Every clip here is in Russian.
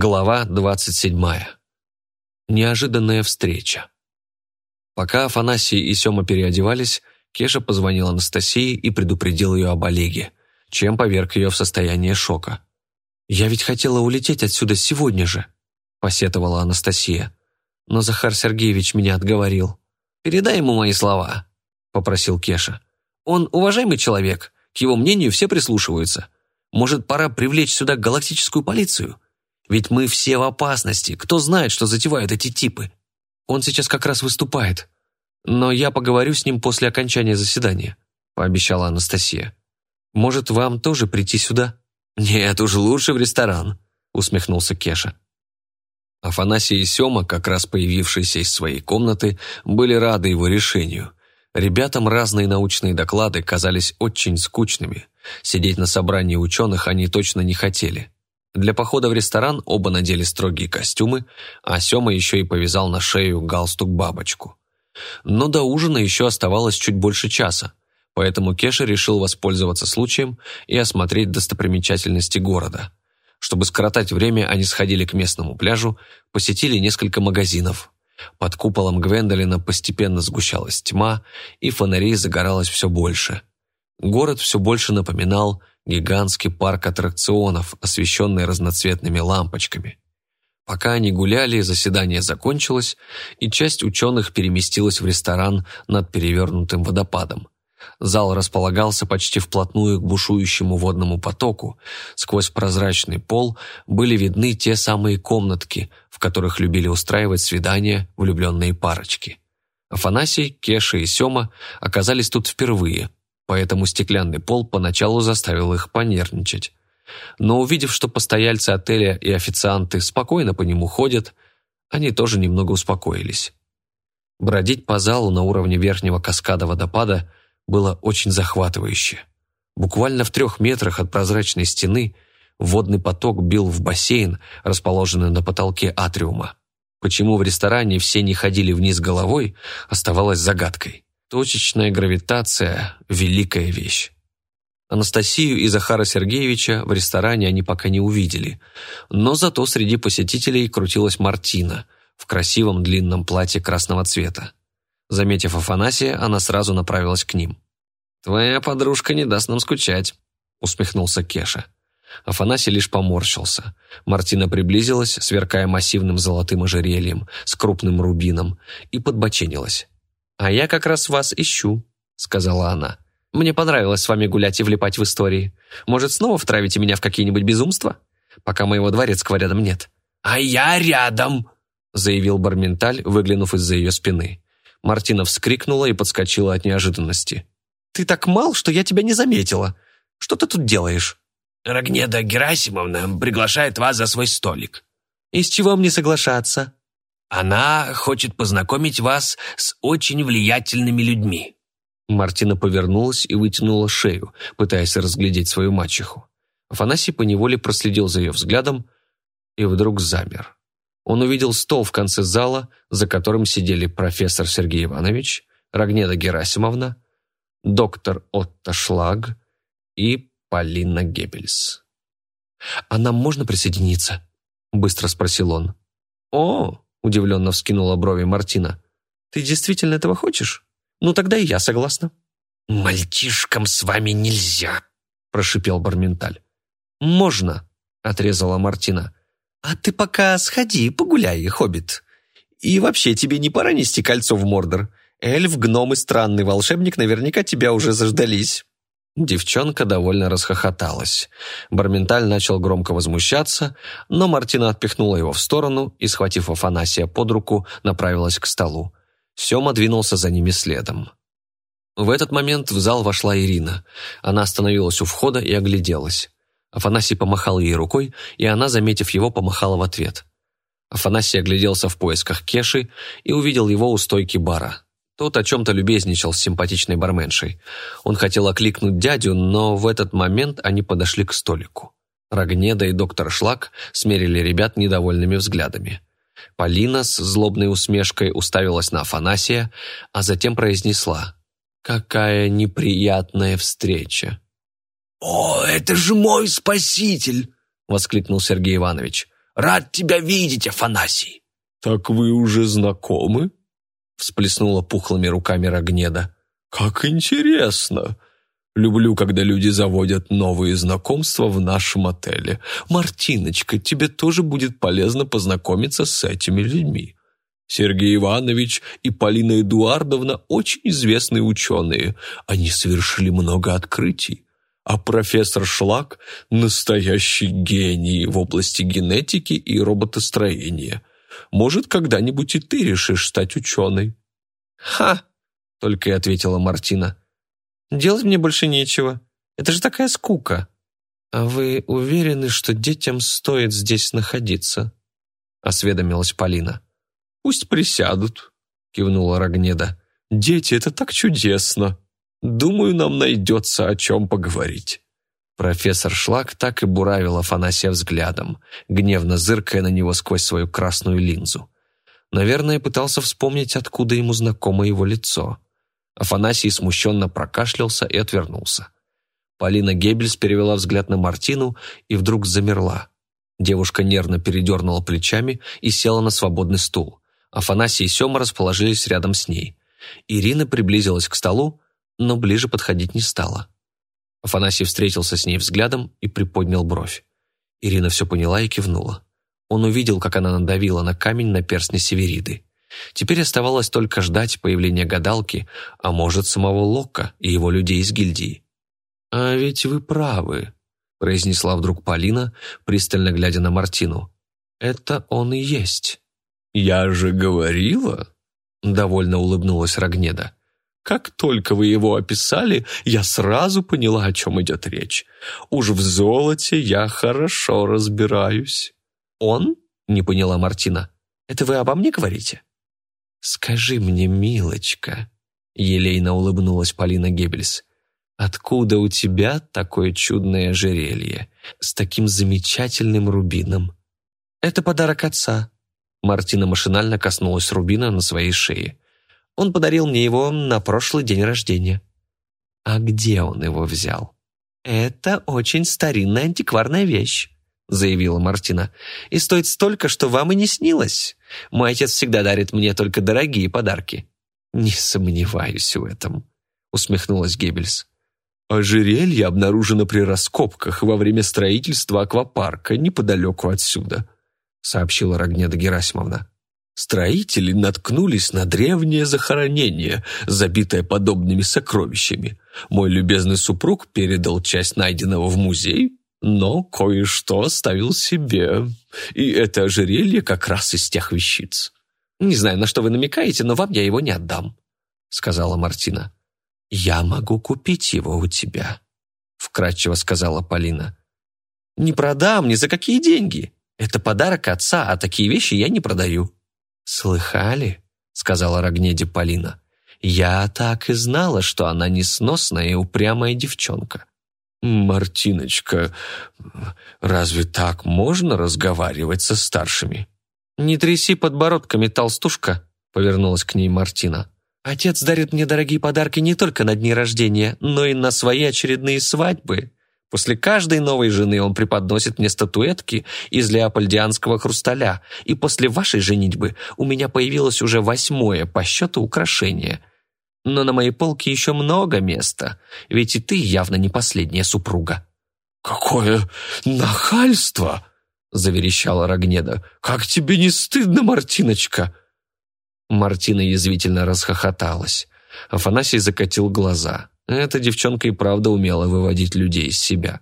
Глава 27. Неожиданная встреча. Пока Афанасий и Сема переодевались, Кеша позвонил Анастасии и предупредил ее об Олеге, чем поверг ее в состояние шока. «Я ведь хотела улететь отсюда сегодня же», – посетовала Анастасия. Но Захар Сергеевич меня отговорил. «Передай ему мои слова», – попросил Кеша. «Он уважаемый человек, к его мнению все прислушиваются. Может, пора привлечь сюда галактическую полицию?» Ведь мы все в опасности. Кто знает, что затевают эти типы? Он сейчас как раз выступает. Но я поговорю с ним после окончания заседания», – пообещала Анастасия. «Может, вам тоже прийти сюда?» «Нет, уж лучше в ресторан», – усмехнулся Кеша. Афанасий и Сема, как раз появившиеся из своей комнаты, были рады его решению. Ребятам разные научные доклады казались очень скучными. Сидеть на собрании ученых они точно не хотели. Для похода в ресторан оба надели строгие костюмы, а Сёма еще и повязал на шею галстук-бабочку. Но до ужина еще оставалось чуть больше часа, поэтому Кеша решил воспользоваться случаем и осмотреть достопримечательности города. Чтобы скоротать время, они сходили к местному пляжу, посетили несколько магазинов. Под куполом Гвендолина постепенно сгущалась тьма, и фонарей загоралось все больше. Город все больше напоминал гигантский парк аттракционов, освещенный разноцветными лампочками. Пока они гуляли, заседание закончилось, и часть ученых переместилась в ресторан над перевернутым водопадом. Зал располагался почти вплотную к бушующему водному потоку. Сквозь прозрачный пол были видны те самые комнатки, в которых любили устраивать свидания влюбленные парочки. Афанасий, Кеша и Сема оказались тут впервые – поэтому стеклянный пол поначалу заставил их понервничать. Но увидев, что постояльцы отеля и официанты спокойно по нему ходят, они тоже немного успокоились. Бродить по залу на уровне верхнего каскада водопада было очень захватывающе. Буквально в трех метрах от прозрачной стены водный поток бил в бассейн, расположенный на потолке атриума. Почему в ресторане все не ходили вниз головой, оставалось загадкой. Точечная гравитация – великая вещь. Анастасию и Захара Сергеевича в ресторане они пока не увидели, но зато среди посетителей крутилась Мартина в красивом длинном платье красного цвета. Заметив Афанасия, она сразу направилась к ним. «Твоя подружка не даст нам скучать», – усмехнулся Кеша. Афанасий лишь поморщился. Мартина приблизилась, сверкая массивным золотым ожерельем с крупным рубином, и подбоченилась. «А я как раз вас ищу», — сказала она. «Мне понравилось с вами гулять и влипать в истории. Может, снова втравите меня в какие-нибудь безумства? Пока моего дворецкого рядом нет». «А я рядом», — заявил Барменталь, выглянув из-за ее спины. Мартина вскрикнула и подскочила от неожиданности. «Ты так мал, что я тебя не заметила. Что ты тут делаешь?» «Рогнеда Герасимовна приглашает вас за свой столик». «И с чего мне соглашаться?» Она хочет познакомить вас с очень влиятельными людьми». Мартина повернулась и вытянула шею, пытаясь разглядеть свою мачеху. Афанасий поневоле проследил за ее взглядом и вдруг замер. Он увидел стол в конце зала, за которым сидели профессор Сергей Иванович, Рогнеда Герасимовна, доктор Отто Шлаг и Полина Геббельс. «А нам можно присоединиться?» – быстро спросил он. «О, удивленно вскинула брови Мартина. «Ты действительно этого хочешь? Ну тогда и я согласна». «Мальчишкам с вами нельзя», – прошипел Барменталь. «Можно», – отрезала Мартина. «А ты пока сходи, погуляй, хоббит. И вообще, тебе не пора нести кольцо в Мордор? Эльф, гном и странный волшебник наверняка тебя уже заждались». Девчонка довольно расхохоталась. Барменталь начал громко возмущаться, но Мартина отпихнула его в сторону и, схватив Афанасия под руку, направилась к столу. Сема двинулся за ними следом. В этот момент в зал вошла Ирина. Она остановилась у входа и огляделась. Афанасий помахал ей рукой, и она, заметив его, помахала в ответ. Афанасий огляделся в поисках Кеши и увидел его у стойки бара. Тот о чем-то любезничал с симпатичной барменшей. Он хотел окликнуть дядю, но в этот момент они подошли к столику. Рогнеда и доктор Шлак смерили ребят недовольными взглядами. Полина с злобной усмешкой уставилась на Афанасия, а затем произнесла «Какая неприятная встреча!» «О, это же мой спаситель!» — воскликнул Сергей Иванович. Рад тебя видеть, Афанасий!» «Так вы уже знакомы?» Всплеснула пухлыми руками Рогнеда. «Как интересно! Люблю, когда люди заводят новые знакомства в нашем отеле. Мартиночка, тебе тоже будет полезно познакомиться с этими людьми. Сергей Иванович и Полина Эдуардовна очень известные ученые. Они совершили много открытий. А профессор Шлак – настоящий гений в области генетики и роботостроения. Может, когда-нибудь и ты решишь стать ученой». «Ха!» – только и ответила Мартина. Делать мне больше нечего. Это же такая скука. А вы уверены, что детям стоит здесь находиться? Осведомилась Полина. Пусть присядут, кивнула Рогнеда. Дети, это так чудесно. Думаю, нам найдется о чем поговорить. Профессор Шлак так и буравил Афанасия взглядом, гневно зыркая на него сквозь свою красную линзу. Наверное, пытался вспомнить, откуда ему знакомо его лицо. Афанасий смущенно прокашлялся и отвернулся. Полина Геббельс перевела взгляд на Мартину и вдруг замерла. Девушка нервно передернула плечами и села на свободный стул. Афанасий и Сема расположились рядом с ней. Ирина приблизилась к столу, но ближе подходить не стала. Афанасий встретился с ней взглядом и приподнял бровь. Ирина все поняла и кивнула. Он увидел, как она надавила на камень на перстне Севериды. Теперь оставалось только ждать появления гадалки, а может, самого Локка и его людей из гильдии. «А ведь вы правы», — произнесла вдруг Полина, пристально глядя на Мартину. «Это он и есть». «Я же говорила», — довольно улыбнулась Рогнеда. «Как только вы его описали, я сразу поняла, о чем идет речь. Уж в золоте я хорошо разбираюсь». «Он?» — не поняла Мартина. «Это вы обо мне говорите?» «Скажи мне, милочка», — елейно улыбнулась Полина Геббельс, «откуда у тебя такое чудное ожерелье с таким замечательным рубином?» «Это подарок отца». Мартина машинально коснулась рубина на своей шее. «Он подарил мне его на прошлый день рождения». «А где он его взял?» «Это очень старинная антикварная вещь заявила Мартина, «и стоит столько, что вам и не снилось. Мой отец всегда дарит мне только дорогие подарки». «Не сомневаюсь в этом», — усмехнулась Геббельс. «Ожерелье обнаружено при раскопках во время строительства аквапарка неподалеку отсюда», — сообщила Рогнеда Герасимовна. Строители наткнулись на древнее захоронение, забитое подобными сокровищами. Мой любезный супруг передал часть найденного в музей, но кое-что оставил себе. И это ожерелье как раз из тех вещиц. «Не знаю, на что вы намекаете, но вам я его не отдам», — сказала Мартина. «Я могу купить его у тебя», — вкратчиво сказала Полина. «Не продам, ни за какие деньги. Это подарок отца, а такие вещи я не продаю». «Слыхали?» — сказала Рогнеди Полина. «Я так и знала, что она несносная и упрямая девчонка. «Мартиночка, разве так можно разговаривать со старшими?» «Не тряси подбородками, толстушка», — повернулась к ней Мартина. «Отец дарит мне дорогие подарки не только на дни рождения, но и на свои очередные свадьбы. После каждой новой жены он преподносит мне статуэтки из леопольдианского хрусталя, и после вашей женитьбы у меня появилось уже восьмое по счету украшение — но на моей полке еще много места, ведь и ты явно не последняя супруга». «Какое нахальство!» — заверещала Рогнеда. «Как тебе не стыдно, Мартиночка?» Мартина язвительно расхохоталась. Афанасий закатил глаза. Эта девчонка и правда умела выводить людей из себя.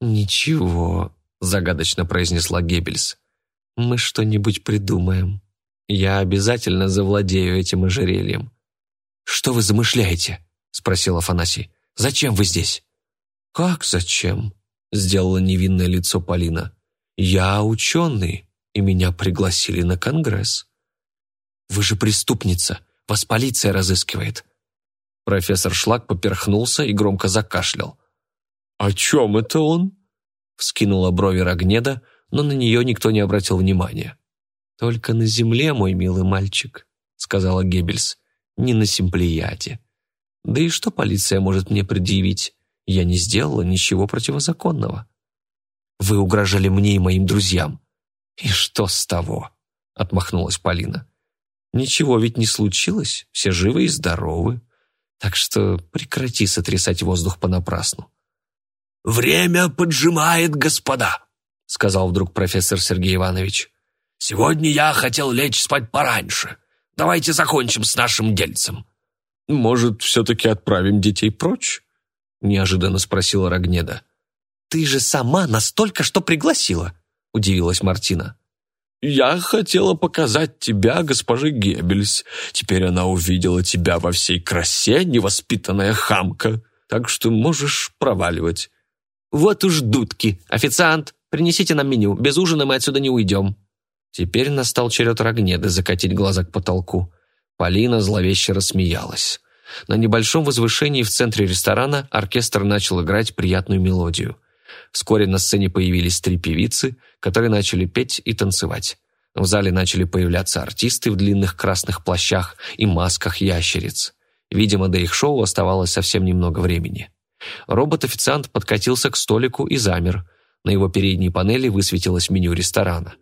«Ничего», — загадочно произнесла Геббельс. «Мы что-нибудь придумаем. Я обязательно завладею этим ожерельем. «Что вы замышляете?» — спросил Афанасий. «Зачем вы здесь?» «Как зачем?» — сделала невинное лицо Полина. «Я ученый, и меня пригласили на конгресс». «Вы же преступница, вас полиция разыскивает». Профессор Шлак поперхнулся и громко закашлял. «О чем это он?» — вскинула брови Рогнеда, но на нее никто не обратил внимания. «Только на земле, мой милый мальчик», — сказала Геббельс не на Симплияте. Да и что полиция может мне предъявить? Я не сделала ничего противозаконного. Вы угрожали мне и моим друзьям, «И что с того?» — отмахнулась Полина. «Ничего ведь не случилось, все живы и здоровы. Так что прекрати сотрясать воздух понапрасну». «Время поджимает, господа», — сказал вдруг профессор Сергей Иванович. «Сегодня я хотел лечь спать пораньше. Давайте закончим с нашим дельцем». «Может, все-таки отправим детей прочь?» — неожиданно спросила Рогнеда. «Ты же сама настолько, что пригласила», — удивилась Мартина. «Я хотела показать тебя госпоже Геббельс. Теперь она увидела тебя во всей красе, невоспитанная хамка. Так что можешь проваливать». «Вот уж дудки. Официант, принесите нам меню. Без ужина мы отсюда не уйдем». Теперь настал черед Рогнеды закатить глаза к потолку. Полина зловеще рассмеялась. На небольшом возвышении в центре ресторана оркестр начал играть приятную мелодию. Вскоре на сцене появились три певицы, которые начали петь и танцевать. В зале начали появляться артисты в длинных красных плащах и масках ящериц. Видимо, до их шоу оставалось совсем немного времени. Робот-официант подкатился к столику и замер. На его передней панели высветилось меню ресторана.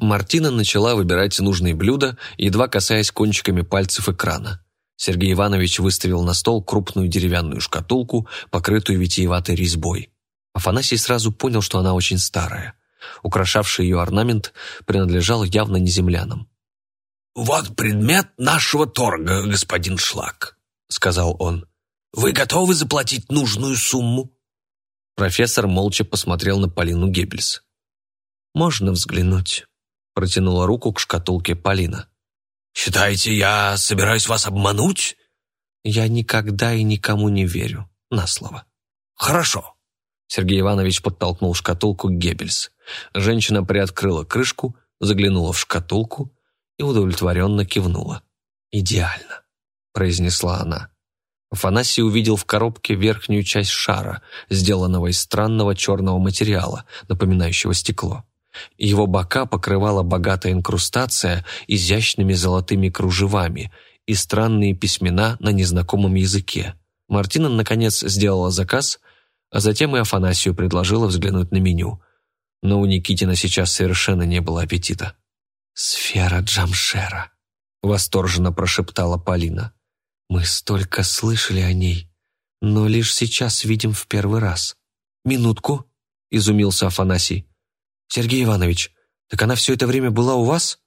Мартина начала выбирать нужные блюда, едва касаясь кончиками пальцев экрана. Сергей Иванович выставил на стол крупную деревянную шкатулку, покрытую витиеватой резьбой. Афанасий сразу понял, что она очень старая. Украшавший ее орнамент принадлежал явно не землянам. «Вот предмет нашего торга, господин Шлак», — сказал он. «Вы готовы заплатить нужную сумму?» Профессор молча посмотрел на Полину Геббельс. «Можно взглянуть?» — протянула руку к шкатулке Полина. «Считаете, я собираюсь вас обмануть?» «Я никогда и никому не верю, на слово». «Хорошо». Сергей Иванович подтолкнул шкатулку Геббельс. Женщина приоткрыла крышку, заглянула в шкатулку и удовлетворенно кивнула. «Идеально», — произнесла она. Афанасий увидел в коробке верхнюю часть шара, сделанного из странного черного материала, напоминающего стекло. Его бока покрывала богатая инкрустация изящными золотыми кружевами и странные письмена на незнакомом языке. Мартина, наконец, сделала заказ, а затем и Афанасию предложила взглянуть на меню. Но у Никитина сейчас совершенно не было аппетита. «Сфера Джамшера», — восторженно прошептала Полина. «Мы столько слышали о ней, но лишь сейчас видим в первый раз». «Минутку», — изумился Афанасий. «Сергей Иванович, так она все это время была у вас?»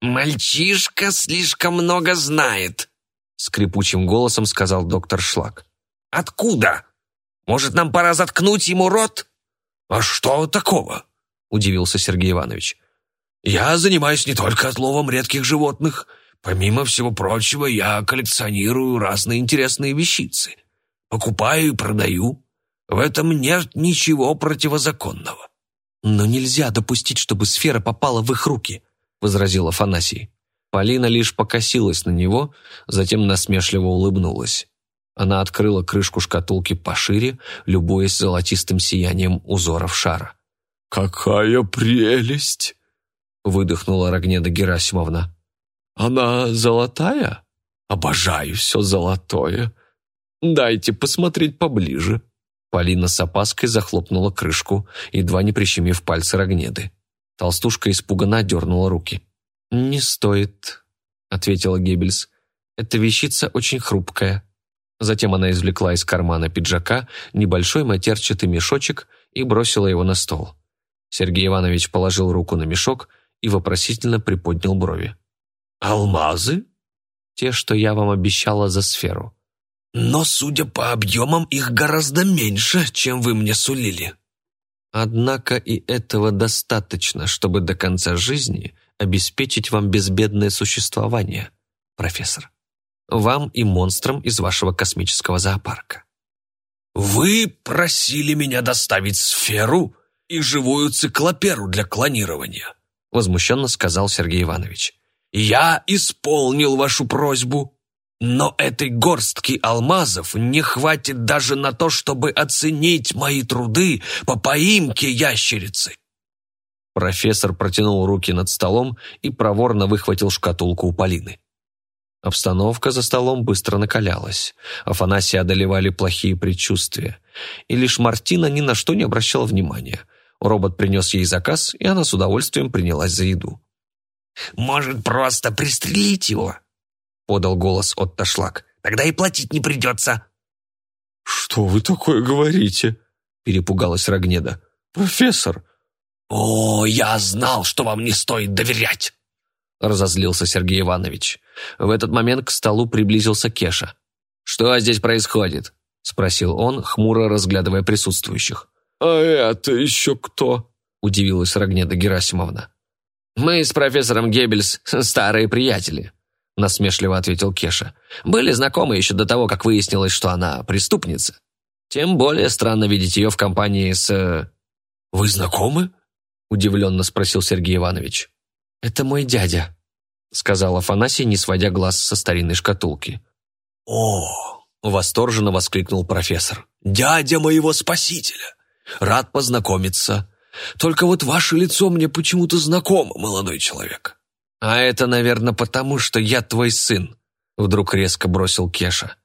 «Мальчишка слишком много знает», — скрипучим голосом сказал доктор Шлак. «Откуда? Может, нам пора заткнуть ему рот?» «А что такого?» — удивился Сергей Иванович. «Я занимаюсь не только отловом редких животных. Помимо всего прочего, я коллекционирую разные интересные вещицы. Покупаю и продаю. В этом нет ничего противозаконного». «Но нельзя допустить, чтобы сфера попала в их руки», — возразил Афанасий. Полина лишь покосилась на него, затем насмешливо улыбнулась. Она открыла крышку шкатулки пошире, любуясь золотистым сиянием узоров шара. «Какая прелесть!» — выдохнула Рогнеда Герасимовна. «Она золотая? Обожаю все золотое. Дайте посмотреть поближе». Полина с опаской захлопнула крышку, едва не прищемив пальцы Рогнеды. Толстушка испуганно дернула руки. «Не стоит», — ответила Геббельс. «Эта вещица очень хрупкая». Затем она извлекла из кармана пиджака небольшой матерчатый мешочек и бросила его на стол. Сергей Иванович положил руку на мешок и вопросительно приподнял брови. «Алмазы?» «Те, что я вам обещала за сферу». Но, судя по объемам, их гораздо меньше, чем вы мне сулили. Однако и этого достаточно, чтобы до конца жизни обеспечить вам безбедное существование, профессор. Вам и монстрам из вашего космического зоопарка. Вы просили меня доставить сферу и живую циклоперу для клонирования, возмущенно сказал Сергей Иванович. Я исполнил вашу просьбу. Но этой горстки алмазов не хватит даже на то, чтобы оценить мои труды по поимке ящерицы. Профессор протянул руки над столом и проворно выхватил шкатулку у Полины. Обстановка за столом быстро накалялась. Афанасия одолевали плохие предчувствия. И лишь Мартина ни на что не обращала внимания. Робот принес ей заказ, и она с удовольствием принялась за еду. «Может, просто пристрелить его?» — подал голос от Ташлак. «Тогда и платить не придется». «Что вы такое говорите?» — перепугалась Рогнеда. «Профессор!» «О, я знал, что вам не стоит доверять!» — разозлился Сергей Иванович. В этот момент к столу приблизился Кеша. «Что здесь происходит?» — спросил он, хмуро разглядывая присутствующих. «А это еще кто?» — удивилась Рогнеда Герасимовна. «Мы с профессором Геббельс старые приятели», — насмешливо ответил Кеша. «Были знакомы еще до того, как выяснилось, что она преступница. Тем более странно видеть ее в компании с...» э, «Вы знакомы?» — удивленно спросил Сергей Иванович. «Это мой дядя», — сказал Афанасий, не сводя глаз со старинной шкатулки. «О!» — восторженно воскликнул профессор. «Дядя моего спасителя! Рад познакомиться. Только вот ваше лицо мне почему-то знакомо, молодой человек». «А это, наверное, потому, что я твой сын», — вдруг резко бросил Кеша.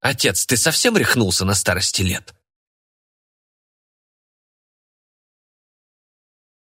«Отец, ты совсем рехнулся на старости лет?»